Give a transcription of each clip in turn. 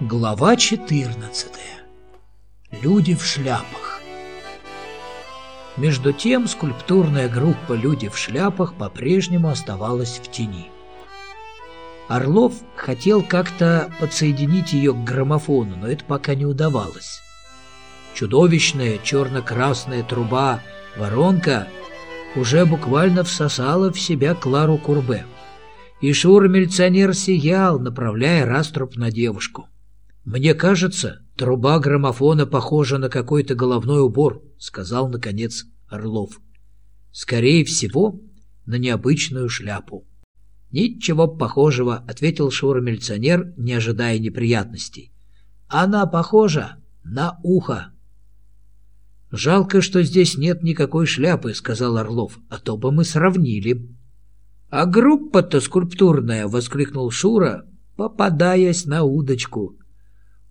Глава 14. Люди в шляпах. Между тем скульптурная группа «Люди в шляпах» по-прежнему оставалась в тени. Орлов хотел как-то подсоединить ее к граммофону, но это пока не удавалось. Чудовищная черно-красная труба «Воронка» уже буквально всосала в себя Клару Курбе. И Шур-милиционер сиял, направляя раструб на девушку. «Мне кажется, труба граммофона похожа на какой-то головной убор», — сказал, наконец, Орлов. «Скорее всего, на необычную шляпу». «Ничего похожего», — ответил Шура-милиционер, не ожидая неприятностей. «Она похожа на ухо». «Жалко, что здесь нет никакой шляпы», — сказал Орлов, — «а то бы мы сравнили». «А группа-то скульптурная!» — воскликнул Шура, попадаясь на удочку.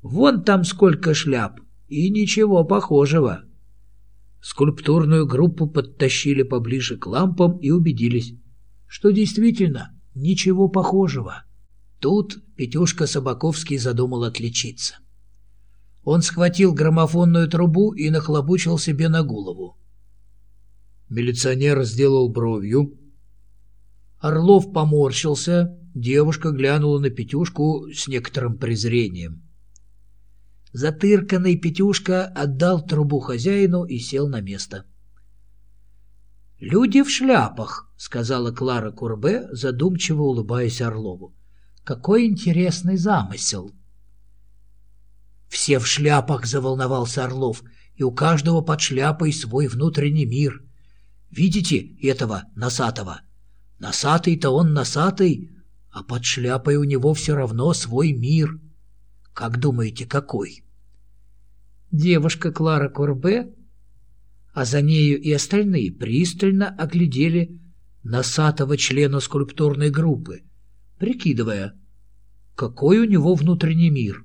Вон там сколько шляп, и ничего похожего. Скульптурную группу подтащили поближе к лампам и убедились, что действительно ничего похожего. Тут Петюшка Собаковский задумал отличиться. Он схватил граммофонную трубу и нахлобучил себе на голову. Милиционер сделал бровью. Орлов поморщился, девушка глянула на Петюшку с некоторым презрением. Затырканный Петюшка отдал трубу хозяину и сел на место. «Люди в шляпах», — сказала Клара Курбе, задумчиво улыбаясь Орлову. «Какой интересный замысел!» «Все в шляпах», — заволновался Орлов, «и у каждого под шляпой свой внутренний мир. Видите этого носатого? Носатый-то он носатый, а под шляпой у него все равно свой мир». Как думаете, какой? Девушка Клара Корбе, а за нею и остальные пристально оглядели носатого члена скульптурной группы, прикидывая, какой у него внутренний мир.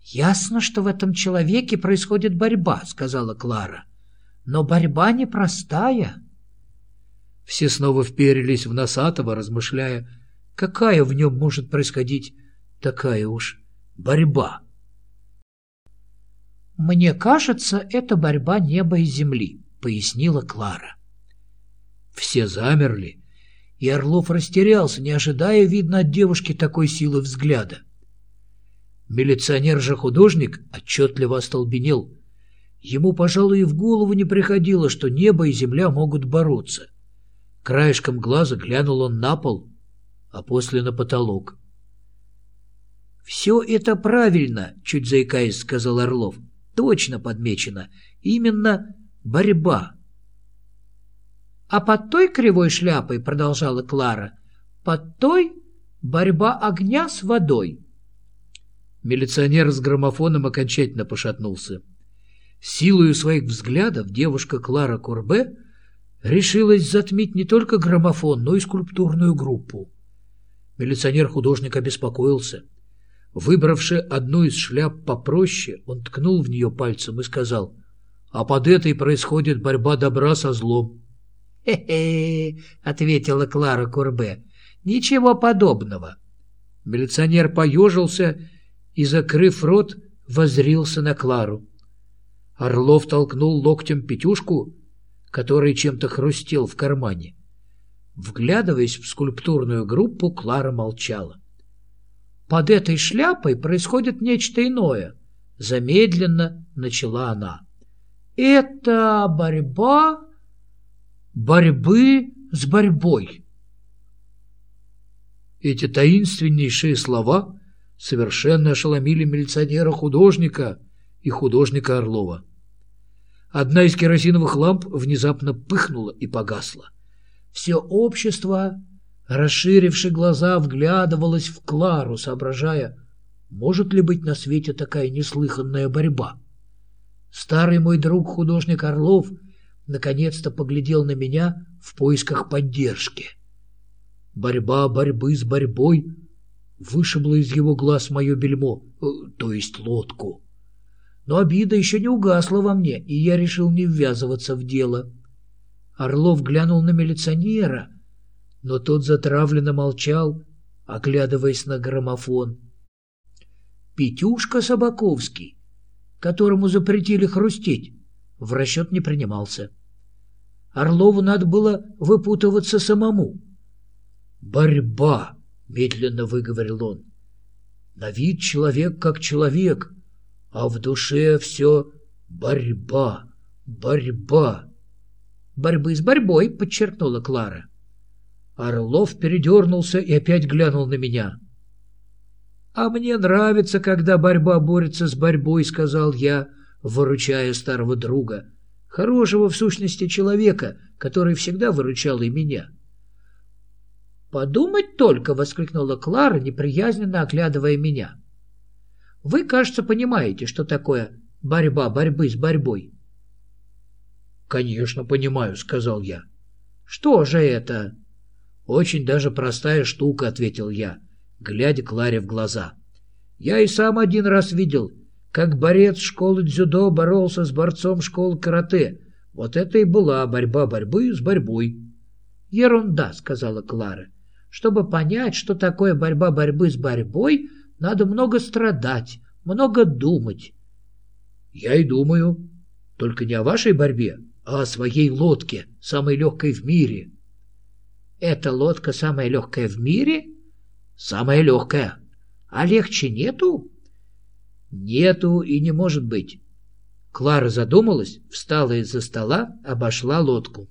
«Ясно, что в этом человеке происходит борьба», — сказала Клара. «Но борьба непростая». Все снова вперились в носатого, размышляя, какая в нем может происходить такая уж борьба. «Мне кажется, это борьба неба и земли», — пояснила Клара. Все замерли, и Орлов растерялся, не ожидая, видно, от девушки такой силы взгляда. Милиционер же художник отчетливо остолбенел. Ему, пожалуй, и в голову не приходило, что небо и земля могут бороться. Краешком глаза глянул он на пол, а после на потолок. «Все это правильно», — чуть заикаясь, сказал Орлов. «Точно подмечено. Именно борьба». «А под той кривой шляпой, — продолжала Клара, — под той борьба огня с водой». Милиционер с граммофоном окончательно пошатнулся. Силою своих взглядов девушка Клара Курбе решилась затмить не только граммофон, но и скульптурную группу. Милиционер-художник обеспокоился — Выбравши одну из шляп попроще, он ткнул в нее пальцем и сказал, «А под этой происходит борьба добра со злом». «Хе-хе», — ответила Клара Курбе, — «ничего подобного». Милиционер поежился и, закрыв рот, возрился на Клару. Орлов толкнул локтем Петюшку, который чем-то хрустел в кармане. Вглядываясь в скульптурную группу, Клара молчала. Под этой шляпой происходит нечто иное. Замедленно начала она. Это борьба борьбы с борьбой. Эти таинственнейшие слова совершенно ошеломили милиционера-художника и художника Орлова. Одна из керосиновых ламп внезапно пыхнула и погасла. Все общество расширивши глаза, вглядывалась в Клару, соображая, может ли быть на свете такая неслыханная борьба. Старый мой друг, художник Орлов, наконец-то поглядел на меня в поисках поддержки. Борьба борьбы с борьбой вышибла из его глаз мое бельмо, э, то есть лодку. Но обида еще не угасла во мне, и я решил не ввязываться в дело. Орлов глянул на милиционера — но тот затравленно молчал, оглядываясь на граммофон. Петюшка Собаковский, которому запретили хрустеть, в расчет не принимался. Орлову надо было выпутываться самому. «Борьба!» — медленно выговорил он. «На вид человек как человек, а в душе все борьба, борьба». «Борьбы с борьбой», — подчеркнула Клара. Орлов передернулся и опять глянул на меня. «А мне нравится, когда борьба борется с борьбой», — сказал я, выручая старого друга хорошего в сущности человека, который всегда выручал и меня. «Подумать только!» — воскликнула Клара, неприязненно оглядывая меня. «Вы, кажется, понимаете, что такое борьба борьбы с борьбой». «Конечно, понимаю», — сказал я. «Что же это?» «Очень даже простая штука», — ответил я, глядя Кларе в глаза. «Я и сам один раз видел, как борец школы дзюдо боролся с борцом школы карате. Вот это и была борьба борьбы с борьбой. «Ерунда», — сказала Клара. «Чтобы понять, что такое борьба борьбы с борьбой, надо много страдать, много думать». «Я и думаю. Только не о вашей борьбе, а о своей лодке, самой легкой в мире». «Эта лодка самая легкая в мире?» «Самая легкая. А легче нету?» Нету и не может быть. Клара задумалась, встала из-за стола, обошла лодку.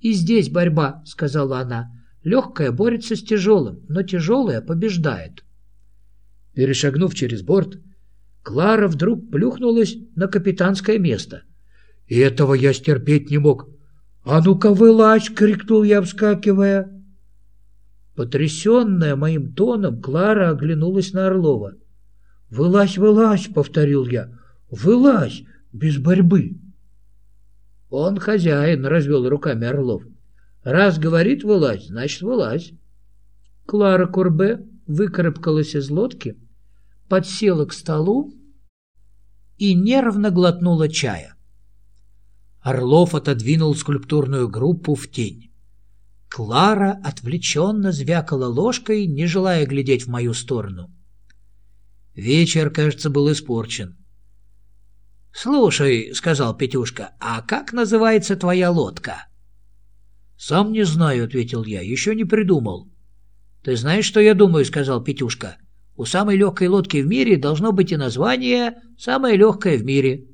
«И здесь борьба», — сказала она. «Легкая борется с тяжелым, но тяжелая побеждает». Перешагнув через борт, Клара вдруг плюхнулась на капитанское место. И этого я стерпеть не мог. «А ну-ка вылазь!» — крикнул я, вскакивая. Потрясенная моим тоном, Клара оглянулась на Орлова. «Вылазь, вылазь!» — повторил я. «Вылазь! Без борьбы!» «Он хозяин!» — развел руками Орлов. «Раз говорит вылазь, значит вылазь!» Клара Курбе выкарабкалась из лодки, подсела к столу и нервно глотнула чая. Орлов отодвинул скульптурную группу в тень. Клара отвлеченно звякала ложкой, не желая глядеть в мою сторону. Вечер, кажется, был испорчен. «Слушай», — сказал Петюшка, — «а как называется твоя лодка?» «Сам не знаю», — ответил я, — «еще не придумал». «Ты знаешь, что я думаю?» — сказал Петюшка. «У самой легкой лодки в мире должно быть и название «Самая легкая в мире».